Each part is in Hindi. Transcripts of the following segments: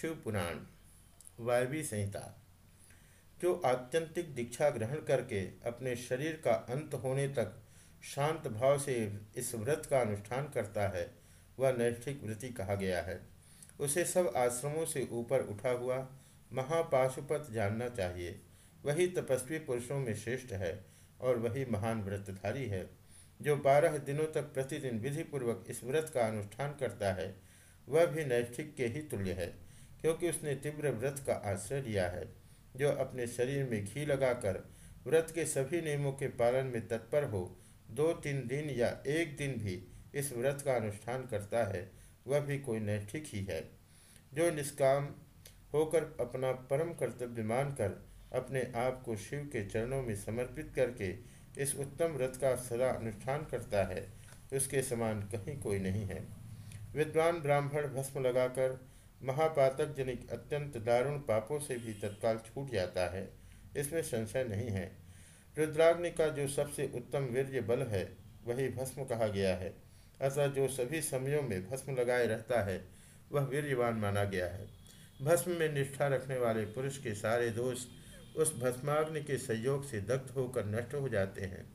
शिव पुराण, वायवी संहिता, जो आत्यंतिक दीक्षा ग्रहण करके अपने शरीर का अंत होने तक शांत भाव से इस व्रत का अनुष्ठान करता है, वह नैष्ठिक व्रति कहा गया है। उसे सब आश्रमों से ऊपर उठा हुआ महापाशुपत जानना चाहिए। वही तपस्वी पुरुषों में श्रेष्ठ है और वही महान व्रतधारी है, जो बारह दिनों तक प्रतिदिन विधिपूर्वक इस व्रत का अनुष्ठान करता है। वह भी नैष्ठिक के ही तुल्य है। क्योंकि उसने तीव्र व्रत का आश्रय लिया है, जो अपने शरीर में घी लगाकर व्रत के सभी नियमों के पालन में तत्पर हो दो तीन दिन या एक दिन भी इस व्रत का अनुष्ठान करता है, वह भी कोई नैष्ठिक ही है। जो निष्काम होकर अपना परम कर्तव्य मानकर अपने आप को शिव के चरणों में समर्पित करके इस उत्तम व्रत का सदा अनुष्ठान करता है, उसके समान कहीं कोई नहीं है। विद्वान ब्राह्मण भस्म लगाकर महापातक जनिक अत्यंत दारुण पापों से भी तत्काल छूट जाता है। इसमें संशय नहीं है। रुद्राग्नि का जो सबसे उत्तम वीर्य बल है, वही भस्म कहा गया है। अतः जो सभी समयों में भस्म लगाए रहता है, वह वीर्यवान माना गया है। भस्म में निष्ठा रखने वाले पुरुष के सारे दोष उस भस्माग्नि के संयोग से दग्ध होकर नष्ट हो जाते हैं,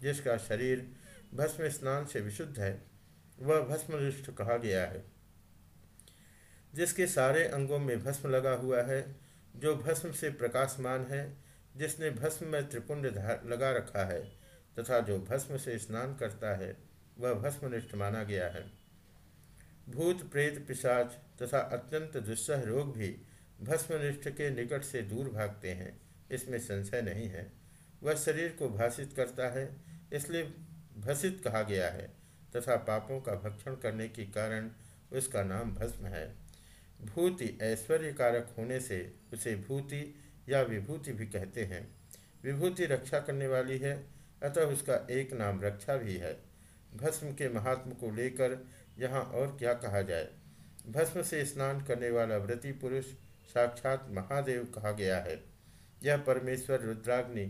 जिसका शरीर भस्म स्नान से विशुद्ध है। वह भस्मनिष्ठ कहा गया है। जिसके सारे अंगों में भस्म लगा हुआ है, जो भस्म से प्रकाशमान है, जिसने भस्म में त्रिपुंड लगा रखा है, तथा जो भस्म से स्नान करता है, वह भस्मनिष्ठ माना गया है। भूत, प्रेत, पिशाच तथा अत्यंत दुस्सह रोग भी भस्मनिष्ठ के निकट से दूर भागते हैं, इसमें संशय नहीं है। वह शरीर को भाषित करता है, इसलिए भसित कहा गया है, तथा पापों का भक्षण करने के कारण उसका नाम भस्म है। भूति ऐश्वर्य कारक होने से उसे भूति या विभूति भी कहते हैं। विभूति रक्षा करने वाली है, अतः उसका एक नाम रक्षा भी है। भस्म के महात्म को लेकर यहाँ और क्या कहा जाए? भस्म से स्नान करने वाला व्रति पुरुष साक्षात महादेव कहा गया है। यह परमेश्वर रुद्राग्नि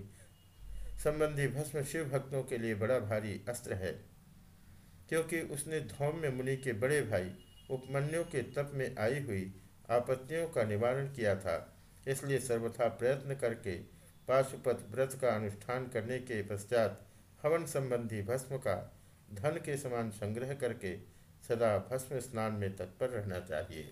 संबंधी भस्म शिव भक्तों के लिए बड़ा भारी अस्त्र है, क्योंकि उसने धौम्य मुनि के बड़े भाई उपमन्यु के तप में आई हुई आपत्तियों का निवारण किया था, इसलिए सर्वथा प्रयत्न करके पाशुपत व्रत का अनुष्ठान करने के पश्चात हवन संबंधी भस्म का धन के समान संग्रह करके सदा भस्म स्नान में तत्पर रहना चाहिए।